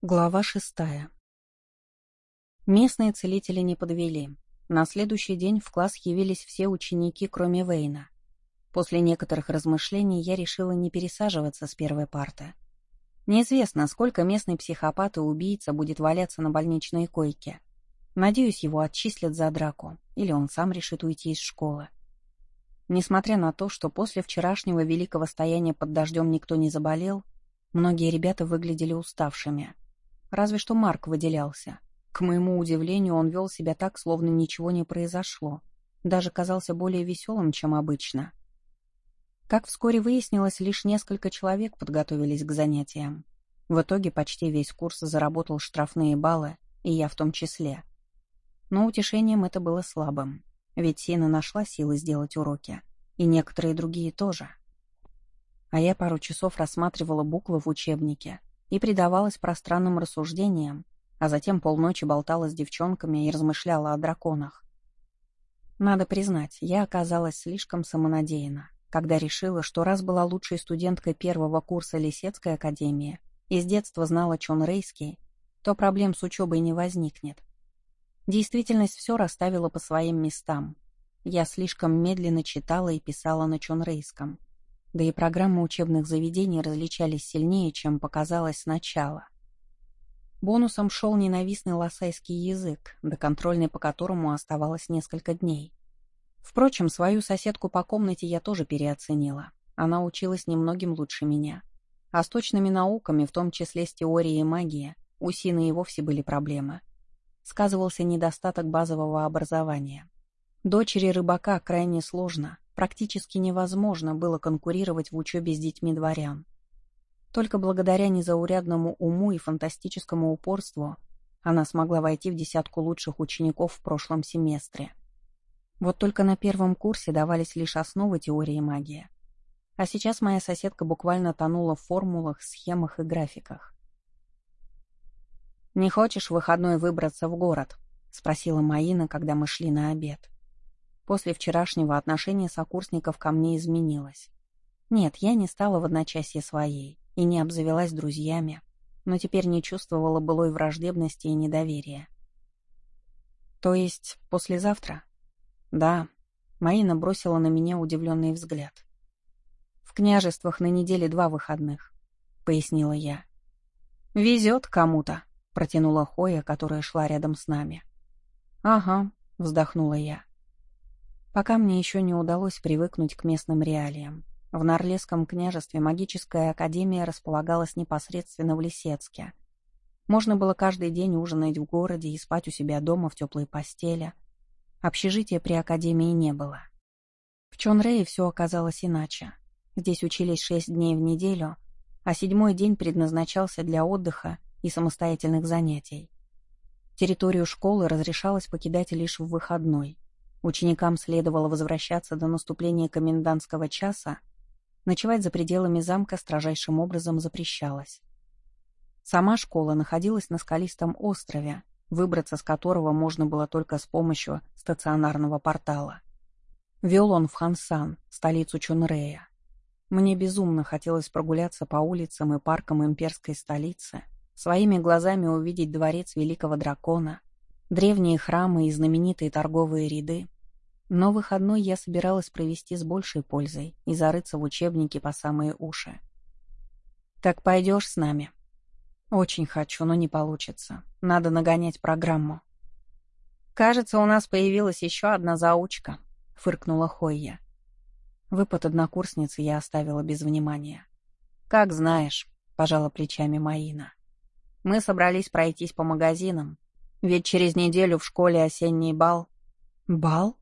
Глава шестая. Местные целители не подвели. На следующий день в класс явились все ученики, кроме Вейна. После некоторых размышлений я решила не пересаживаться с первой парты. Неизвестно, сколько местный психопат и убийца будет валяться на больничной койке. Надеюсь, его отчислят за драку, или он сам решит уйти из школы. Несмотря на то, что после вчерашнего великого стояния под дождем никто не заболел, многие ребята выглядели уставшими — Разве что Марк выделялся. К моему удивлению, он вел себя так, словно ничего не произошло. Даже казался более веселым, чем обычно. Как вскоре выяснилось, лишь несколько человек подготовились к занятиям. В итоге почти весь курс заработал штрафные баллы, и я в том числе. Но утешением это было слабым, ведь Сина нашла силы сделать уроки, и некоторые другие тоже. А я пару часов рассматривала буквы в учебнике, и предавалась пространным рассуждениям, а затем полночи болтала с девчонками и размышляла о драконах. Надо признать, я оказалась слишком самонадеянна, когда решила, что раз была лучшей студенткой первого курса Лисецкой академии и с детства знала Чон Рейский, то проблем с учебой не возникнет. Действительность все расставила по своим местам. Я слишком медленно читала и писала на чонрейском, да и программы учебных заведений различались сильнее, чем показалось сначала. Бонусом шел ненавистный лосайский язык, до контрольной по которому оставалось несколько дней. Впрочем, свою соседку по комнате я тоже переоценила. Она училась немногим лучше меня. А с точными науками, в том числе с теорией магии, у Сины и вовсе были проблемы. Сказывался недостаток базового образования. Дочери рыбака крайне сложно, практически невозможно было конкурировать в учебе с детьми дворян. Только благодаря незаурядному уму и фантастическому упорству она смогла войти в десятку лучших учеников в прошлом семестре. Вот только на первом курсе давались лишь основы теории магии. А сейчас моя соседка буквально тонула в формулах, схемах и графиках. «Не хочешь в выходной выбраться в город?» — спросила Маина, когда мы шли на обед. После вчерашнего отношение сокурсников ко мне изменилось. Нет, я не стала в одночасье своей и не обзавелась друзьями, но теперь не чувствовала былой враждебности и недоверия. То есть послезавтра? Да. Маина бросила на меня удивленный взгляд. В княжествах на неделе два выходных, пояснила я. Везет кому-то, протянула Хоя, которая шла рядом с нами. Ага, вздохнула я. Пока мне еще не удалось привыкнуть к местным реалиям. В Норлесском княжестве магическая академия располагалась непосредственно в Лисецке. Можно было каждый день ужинать в городе и спать у себя дома в теплой постели. Общежития при академии не было. В Чонрее все оказалось иначе. Здесь учились шесть дней в неделю, а седьмой день предназначался для отдыха и самостоятельных занятий. Территорию школы разрешалось покидать лишь в выходной — Ученикам следовало возвращаться до наступления комендантского часа, ночевать за пределами замка строжайшим образом запрещалось. Сама школа находилась на скалистом острове, выбраться с которого можно было только с помощью стационарного портала. Вел он в Хансан, столицу Чунрея. Мне безумно хотелось прогуляться по улицам и паркам имперской столицы, своими глазами увидеть дворец великого дракона, древние храмы и знаменитые торговые ряды. Но выходной я собиралась провести с большей пользой и зарыться в учебники по самые уши. «Так пойдешь с нами?» «Очень хочу, но не получится. Надо нагонять программу». «Кажется, у нас появилась еще одна заучка», — фыркнула Хойя. Выпад однокурсницы я оставила без внимания. «Как знаешь», — пожала плечами Маина. «Мы собрались пройтись по магазинам, ведь через неделю в школе осенний бал». «Бал?»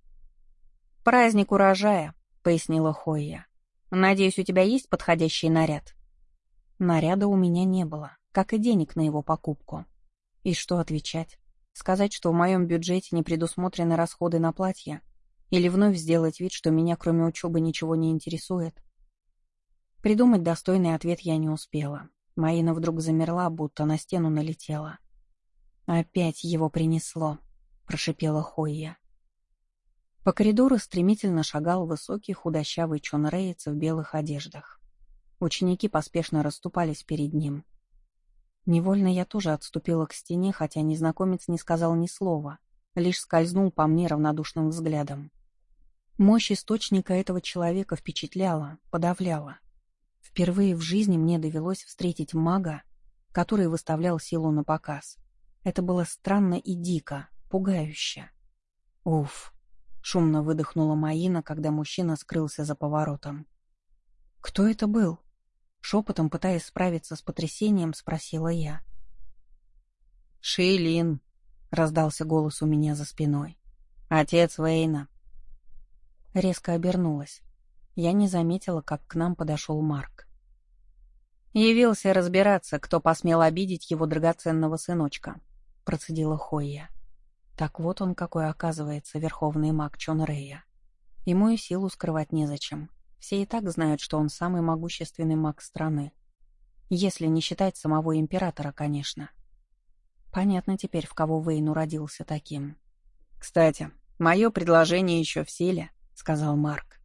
«Праздник урожая», — пояснила Хойя. «Надеюсь, у тебя есть подходящий наряд?» Наряда у меня не было, как и денег на его покупку. И что отвечать? Сказать, что в моем бюджете не предусмотрены расходы на платье? Или вновь сделать вид, что меня кроме учебы ничего не интересует? Придумать достойный ответ я не успела. Маина вдруг замерла, будто на стену налетела. «Опять его принесло», — прошипела Хойя. По коридору стремительно шагал высокий худощавый чонреец в белых одеждах. Ученики поспешно расступались перед ним. Невольно я тоже отступила к стене, хотя незнакомец не сказал ни слова, лишь скользнул по мне равнодушным взглядом. Мощь источника этого человека впечатляла, подавляла. Впервые в жизни мне довелось встретить мага, который выставлял силу на показ. Это было странно и дико, пугающе. Уф, шумно выдохнула Маина, когда мужчина скрылся за поворотом. «Кто это был?» Шепотом, пытаясь справиться с потрясением, спросила я. «Шейлин», — раздался голос у меня за спиной. «Отец Вейна». Резко обернулась. Я не заметила, как к нам подошел Марк. «Явился разбираться, кто посмел обидеть его драгоценного сыночка», — процедила Хойя. Так вот он какой оказывается, верховный маг Чон Рэя. Ему и силу скрывать незачем. Все и так знают, что он самый могущественный маг страны. Если не считать самого императора, конечно. Понятно теперь, в кого Вейн уродился таким. «Кстати, мое предложение еще в силе», — сказал Марк.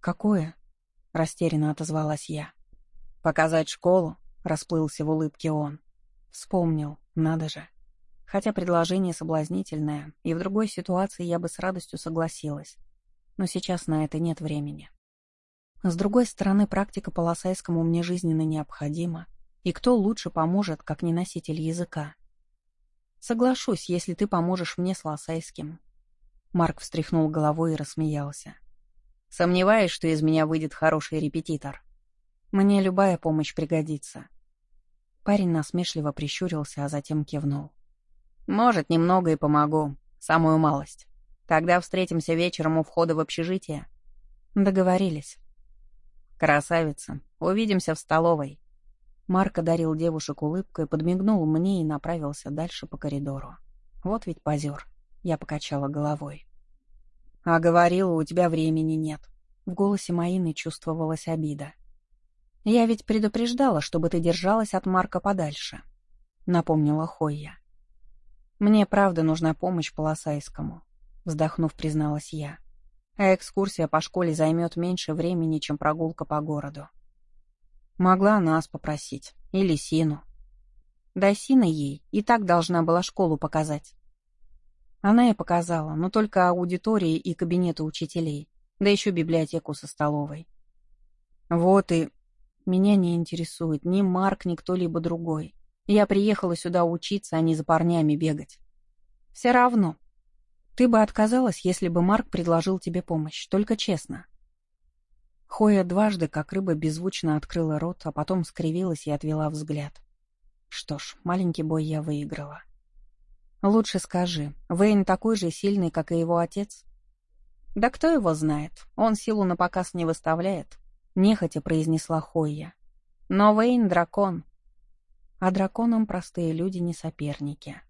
«Какое?» — растерянно отозвалась я. «Показать школу», — расплылся в улыбке он. Вспомнил, надо же. Хотя предложение соблазнительное, и в другой ситуации я бы с радостью согласилась. Но сейчас на это нет времени. С другой стороны, практика по Лосайскому мне жизненно необходима, и кто лучше поможет, как не носитель языка? Соглашусь, если ты поможешь мне с Лосайским. Марк встряхнул головой и рассмеялся. Сомневаюсь, что из меня выйдет хороший репетитор. Мне любая помощь пригодится. Парень насмешливо прищурился, а затем кивнул. Может, немного и помогу. Самую малость. Тогда встретимся вечером у входа в общежитие. Договорились. «Красавица, увидимся в столовой». Марк одарил девушек улыбкой, подмигнул мне и направился дальше по коридору. Вот ведь позер. Я покачала головой. «А говорила, у тебя времени нет». В голосе Маины чувствовалась обида. «Я ведь предупреждала, чтобы ты держалась от Марка подальше», — напомнила Хойя. «Мне правда нужна помощь по Лосайскому», — вздохнув, призналась я а экскурсия по школе займет меньше времени, чем прогулка по городу. Могла нас попросить. Или Сину. Да Сина ей и так должна была школу показать. Она и показала, но только аудитории и кабинеты учителей, да еще библиотеку со столовой. Вот и... Меня не интересует ни Марк, ни кто-либо другой. Я приехала сюда учиться, а не за парнями бегать. Все равно, ты бы отказалась, если бы Марк предложил тебе помощь, только честно. Хоя дважды, как рыба, беззвучно открыла рот, а потом скривилась и отвела взгляд. Что ж, маленький бой я выиграла. Лучше скажи, Вейн такой же сильный, как и его отец? Да кто его знает, он силу на показ не выставляет, нехотя произнесла Хойя. Но Вейн — дракон. А драконам простые люди не соперники.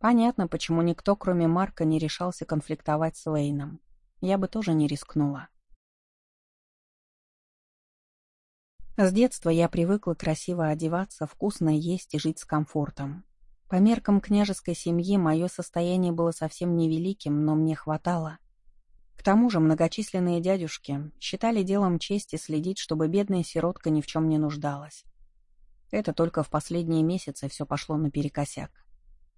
Понятно, почему никто, кроме Марка, не решался конфликтовать с Вейном. Я бы тоже не рискнула. С детства я привыкла красиво одеваться, вкусно есть и жить с комфортом. По меркам княжеской семьи мое состояние было совсем невеликим, но мне хватало. К тому же многочисленные дядюшки считали делом чести следить, чтобы бедная сиротка ни в чем не нуждалась. Это только в последние месяцы все пошло наперекосяк.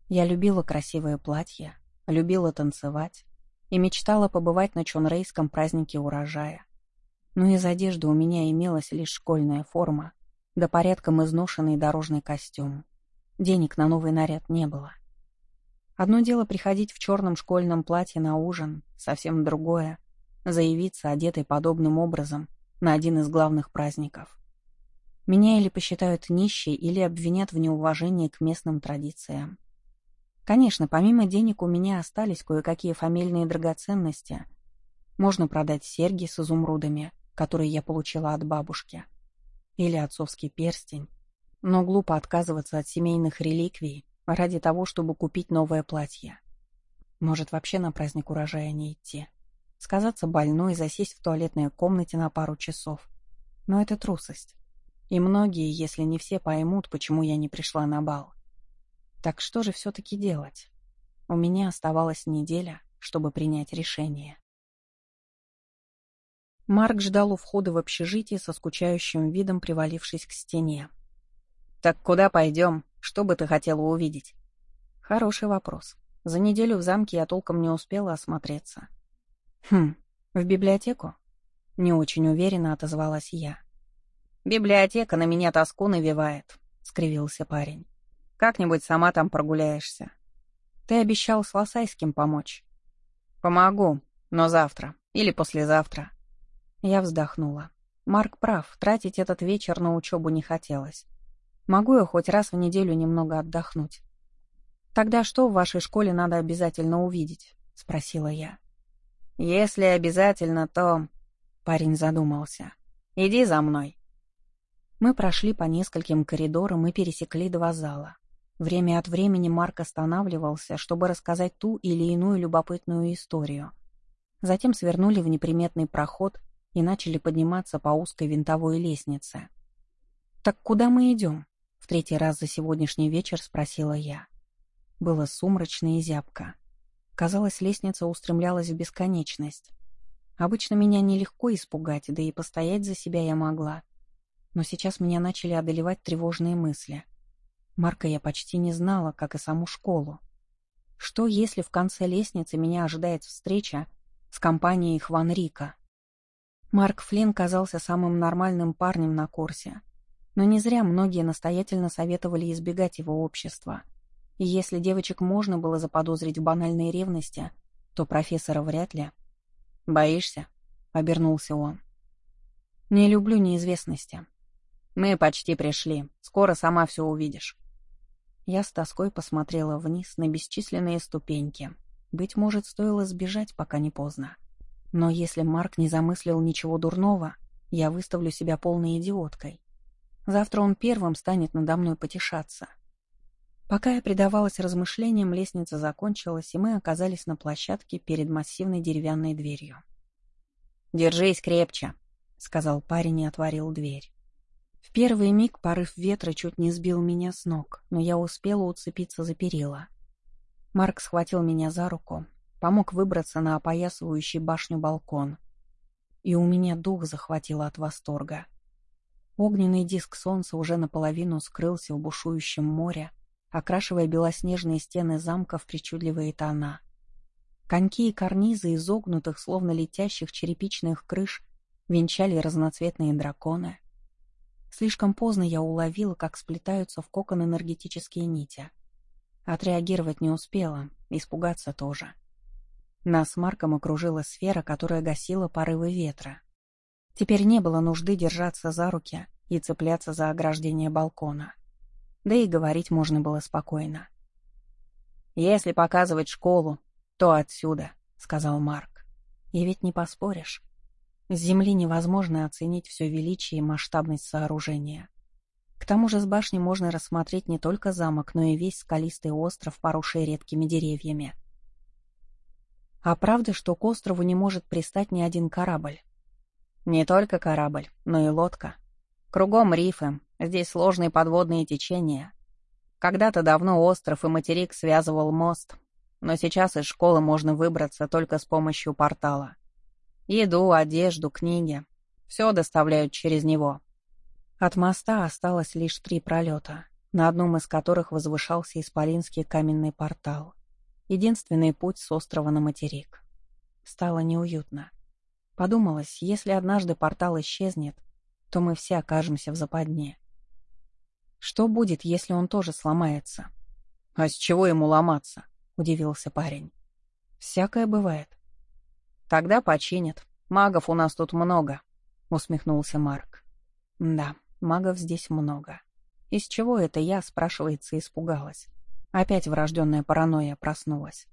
Я любила красивые платья, любила танцевать и мечтала побывать на чонрейском празднике урожая. Но из одежды у меня имелась лишь школьная форма, да порядком изношенный дорожный костюм. Денег на новый наряд не было. Одно дело приходить в черном школьном платье на ужин, совсем другое — заявиться, одетой подобным образом, на один из главных праздников. Меня или посчитают нищей, или обвинят в неуважении к местным традициям. Конечно, помимо денег у меня остались кое-какие фамильные драгоценности. Можно продать серьги с изумрудами, которые я получила от бабушки. Или отцовский перстень. Но глупо отказываться от семейных реликвий ради того, чтобы купить новое платье. Может, вообще на праздник урожая не идти. Сказаться больной, засесть в туалетной комнате на пару часов. Но это трусость. И многие, если не все, поймут, почему я не пришла на бал. Так что же все-таки делать? У меня оставалась неделя, чтобы принять решение. Марк ждал у входа в общежитие со скучающим видом, привалившись к стене. «Так куда пойдем?» Что бы ты хотела увидеть?» «Хороший вопрос. За неделю в замке я толком не успела осмотреться». «Хм, в библиотеку?» Не очень уверенно отозвалась я. «Библиотека на меня тоску навевает», — скривился парень. «Как-нибудь сама там прогуляешься. Ты обещал с Лосайским помочь». «Помогу, но завтра или послезавтра». Я вздохнула. Марк прав, тратить этот вечер на учебу не хотелось. Могу я хоть раз в неделю немного отдохнуть. «Тогда что в вашей школе надо обязательно увидеть?» — спросила я. «Если обязательно, то...» — парень задумался. «Иди за мной». Мы прошли по нескольким коридорам и пересекли два зала. Время от времени Марк останавливался, чтобы рассказать ту или иную любопытную историю. Затем свернули в неприметный проход и начали подниматься по узкой винтовой лестнице. «Так куда мы идем?» — в третий раз за сегодняшний вечер спросила я. Было сумрачно и зябко. Казалось, лестница устремлялась в бесконечность. Обычно меня нелегко испугать, да и постоять за себя я могла. Но сейчас меня начали одолевать тревожные мысли. Марка я почти не знала, как и саму школу. Что, если в конце лестницы меня ожидает встреча с компанией Хван Рика? Марк Флинн казался самым нормальным парнем на курсе. Но не зря многие настоятельно советовали избегать его общества. И если девочек можно было заподозрить в банальной ревности, то профессора вряд ли. «Боишься?» — обернулся он. «Не люблю неизвестности. Мы почти пришли. Скоро сама все увидишь». Я с тоской посмотрела вниз на бесчисленные ступеньки. Быть может, стоило сбежать, пока не поздно. Но если Марк не замыслил ничего дурного, я выставлю себя полной идиоткой. Завтра он первым станет надо мной потешаться. Пока я предавалась размышлениям, лестница закончилась, и мы оказались на площадке перед массивной деревянной дверью. «Держись крепче», — сказал парень и отворил дверь. В первый миг порыв ветра чуть не сбил меня с ног, но я успела уцепиться за перила. Марк схватил меня за руку, помог выбраться на опоясывающий башню балкон. И у меня дух захватило от восторга. Огненный диск солнца уже наполовину скрылся в бушующем море, окрашивая белоснежные стены замка в причудливые тона. Коньки и карнизы изогнутых, словно летящих черепичных крыш, венчали разноцветные драконы — Слишком поздно я уловила, как сплетаются в кокон энергетические нити. Отреагировать не успела, испугаться тоже. Нас Марком окружила сфера, которая гасила порывы ветра. Теперь не было нужды держаться за руки и цепляться за ограждение балкона. Да и говорить можно было спокойно. «Если показывать школу, то отсюда», — сказал Марк. «И ведь не поспоришь. С земли невозможно оценить все величие и масштабность сооружения. К тому же с башни можно рассмотреть не только замок, но и весь скалистый остров, поросший редкими деревьями. А правда, что к острову не может пристать ни один корабль? Не только корабль, но и лодка. Кругом рифы, здесь сложные подводные течения. Когда-то давно остров и материк связывал мост, но сейчас из школы можно выбраться только с помощью портала. Еду, одежду, книги. Все доставляют через него. От моста осталось лишь три пролета, на одном из которых возвышался исполинский каменный портал. Единственный путь с острова на материк. Стало неуютно. Подумалось, если однажды портал исчезнет, то мы все окажемся в западне. Что будет, если он тоже сломается? «А с чего ему ломаться?» — удивился парень. «Всякое бывает. «Тогда починят. Магов у нас тут много», — усмехнулся Марк. «Да, магов здесь много. Из чего это я, спрашивается, испугалась? Опять врожденная паранойя проснулась.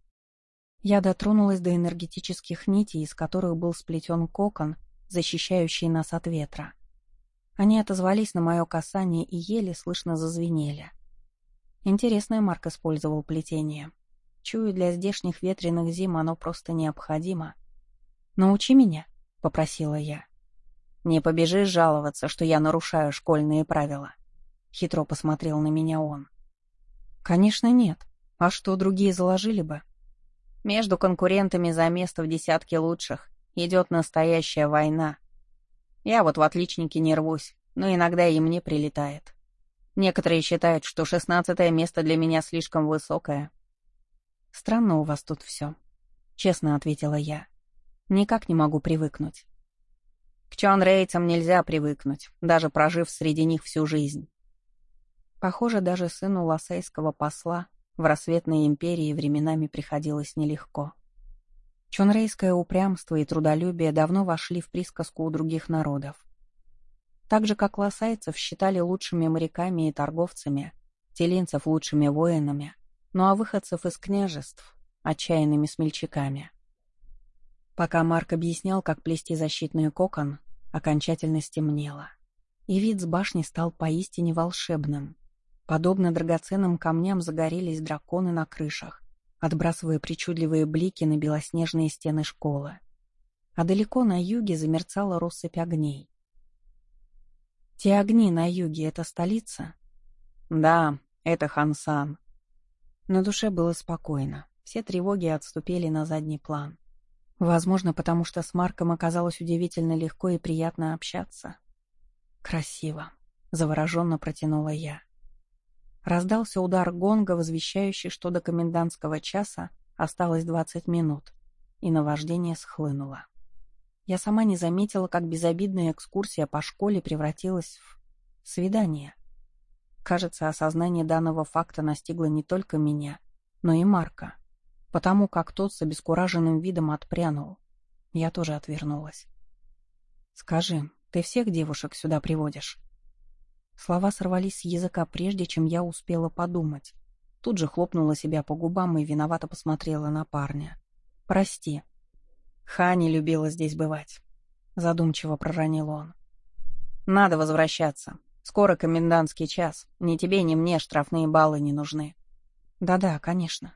Я дотронулась до энергетических нитей, из которых был сплетен кокон, защищающий нас от ветра. Они отозвались на мое касание и еле слышно зазвенели. Интересное Марк использовал плетение. Чую, для здешних ветреных зим оно просто необходимо — «Научи меня», — попросила я. «Не побежишь жаловаться, что я нарушаю школьные правила?» Хитро посмотрел на меня он. «Конечно нет. А что, другие заложили бы?» «Между конкурентами за место в десятке лучших идет настоящая война. Я вот в отличнике не рвусь, но иногда и мне прилетает». Некоторые считают, что шестнадцатое место для меня слишком высокое. Странно у вас тут все, честно ответила я. Никак не могу привыкнуть. К Чонрейцам нельзя привыкнуть, даже прожив среди них всю жизнь. Похоже, даже сыну лосейского посла в рассветной империи временами приходилось нелегко. Чонрейское упрямство и трудолюбие давно вошли в присказку у других народов. Так же, как лосайцев считали лучшими моряками и торговцами, телинцев лучшими воинами, ну а выходцев из княжеств — отчаянными смельчаками. Пока Марк объяснял, как плести защитный кокон, окончательно стемнело. И вид с башни стал поистине волшебным. Подобно драгоценным камням загорелись драконы на крышах, отбрасывая причудливые блики на белоснежные стены школы. А далеко на юге замерцала россыпь огней. «Те огни на юге — это столица?» «Да, это Хансан». На душе было спокойно. Все тревоги отступили на задний план. Возможно, потому что с Марком оказалось удивительно легко и приятно общаться. «Красиво», — завороженно протянула я. Раздался удар гонга, возвещающий, что до комендантского часа осталось двадцать минут, и наваждение схлынуло. Я сама не заметила, как безобидная экскурсия по школе превратилась в свидание. Кажется, осознание данного факта настигло не только меня, но и Марка, потому как тот с обескураженным видом отпрянул. Я тоже отвернулась. «Скажи, ты всех девушек сюда приводишь?» Слова сорвались с языка, прежде чем я успела подумать. Тут же хлопнула себя по губам и виновато посмотрела на парня. «Прости». Хани любила здесь бывать. Задумчиво проронил он. «Надо возвращаться. Скоро комендантский час. Ни тебе, ни мне штрафные баллы не нужны». «Да-да, конечно».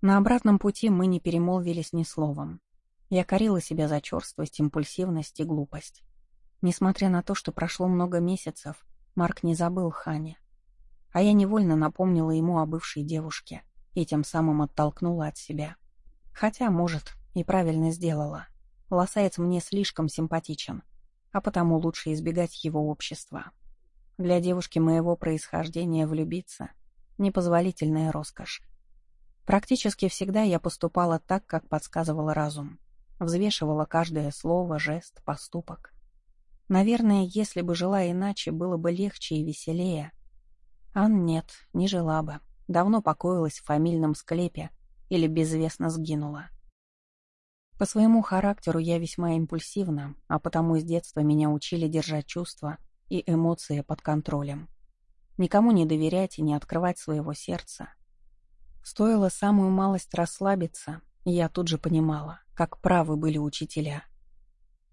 На обратном пути мы не перемолвились ни словом. Я корила себя за черствость, импульсивность и глупость. Несмотря на то, что прошло много месяцев, Марк не забыл Хане. А я невольно напомнила ему о бывшей девушке и тем самым оттолкнула от себя. Хотя, может, и правильно сделала. Лосаец мне слишком симпатичен, а потому лучше избегать его общества. Для девушки моего происхождения влюбиться — непозволительная роскошь. Практически всегда я поступала так, как подсказывал разум. Взвешивала каждое слово, жест, поступок. Наверное, если бы жила иначе, было бы легче и веселее. Ан нет, не жила бы. Давно покоилась в фамильном склепе или безвестно сгинула. По своему характеру я весьма импульсивна, а потому с детства меня учили держать чувства и эмоции под контролем. Никому не доверять и не открывать своего сердца. Стоило самую малость расслабиться, и я тут же понимала, как правы были учителя —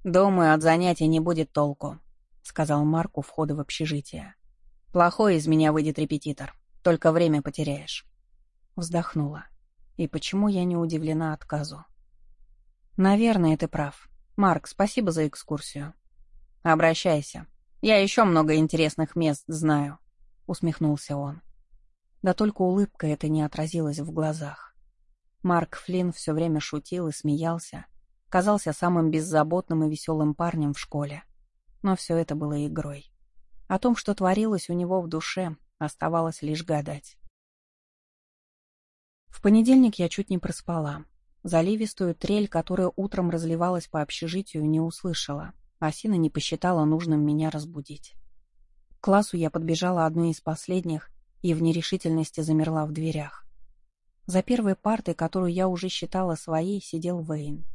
«Думаю, от занятий не будет толку», — сказал Марк у входа в общежитие. «Плохой из меня выйдет репетитор. Только время потеряешь». Вздохнула. И почему я не удивлена отказу? «Наверное, ты прав. Марк, спасибо за экскурсию». «Обращайся. Я еще много интересных мест знаю», — усмехнулся он. Да только улыбка эта не отразилась в глазах. Марк Флинн все время шутил и смеялся, казался самым беззаботным и веселым парнем в школе. Но все это было игрой. О том, что творилось у него в душе, оставалось лишь гадать. В понедельник я чуть не проспала. Заливистую трель, которая утром разливалась по общежитию, не услышала. Асина не посчитала нужным меня разбудить. К классу я подбежала одной из последних и в нерешительности замерла в дверях. За первой партой, которую я уже считала своей, сидел Вейн.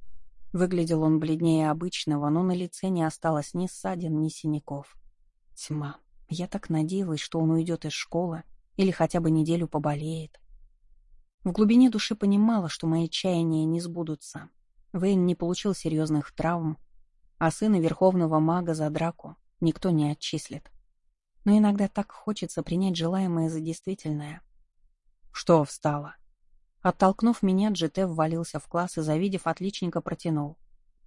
Выглядел он бледнее обычного, но на лице не осталось ни ссадин, ни синяков. Тьма. Я так надеялась, что он уйдет из школы или хотя бы неделю поболеет. В глубине души понимала, что мои чаяния не сбудутся. Вейн не получил серьезных травм, а сына верховного мага за драку никто не отчислит. Но иногда так хочется принять желаемое за действительное. Что встало? Оттолкнув меня, Джите ввалился в класс и, завидев отличника, протянул.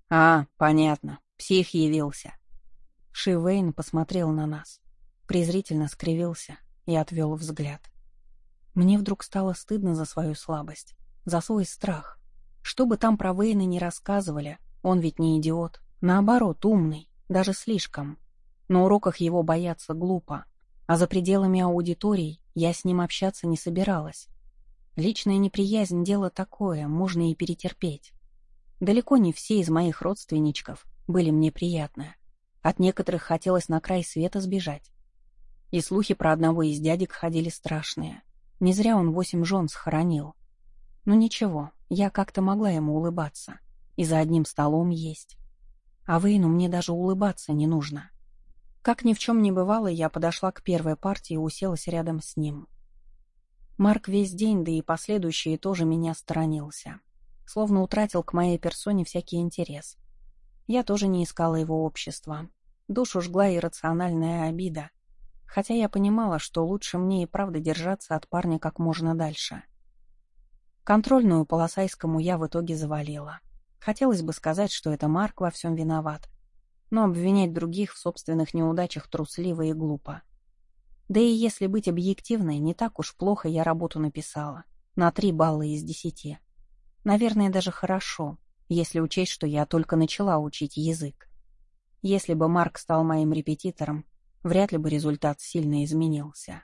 «А, понятно. Псих явился». Шивейн посмотрел на нас, презрительно скривился и отвел взгляд. Мне вдруг стало стыдно за свою слабость, за свой страх. Что бы там про Вейна не рассказывали, он ведь не идиот. Наоборот, умный, даже слишком. На уроках его бояться глупо. А за пределами аудиторий я с ним общаться не собиралась. Личная неприязнь — дело такое, можно и перетерпеть. Далеко не все из моих родственничков были мне приятны. От некоторых хотелось на край света сбежать. И слухи про одного из дядек ходили страшные. Не зря он восемь жен схоронил. Но ничего, я как-то могла ему улыбаться. И за одним столом есть. А Вейну мне даже улыбаться не нужно. Как ни в чем не бывало, я подошла к первой партии и уселась рядом с ним. Марк весь день, да и последующие тоже меня сторонился. Словно утратил к моей персоне всякий интерес. Я тоже не искала его общества. Душу жгла иррациональная обида. Хотя я понимала, что лучше мне и правда держаться от парня как можно дальше. Контрольную по Лосайскому я в итоге завалила. Хотелось бы сказать, что это Марк во всем виноват. Но обвинять других в собственных неудачах трусливо и глупо. Да и если быть объективной, не так уж плохо я работу написала. На три балла из десяти. Наверное, даже хорошо, если учесть, что я только начала учить язык. Если бы Марк стал моим репетитором, вряд ли бы результат сильно изменился.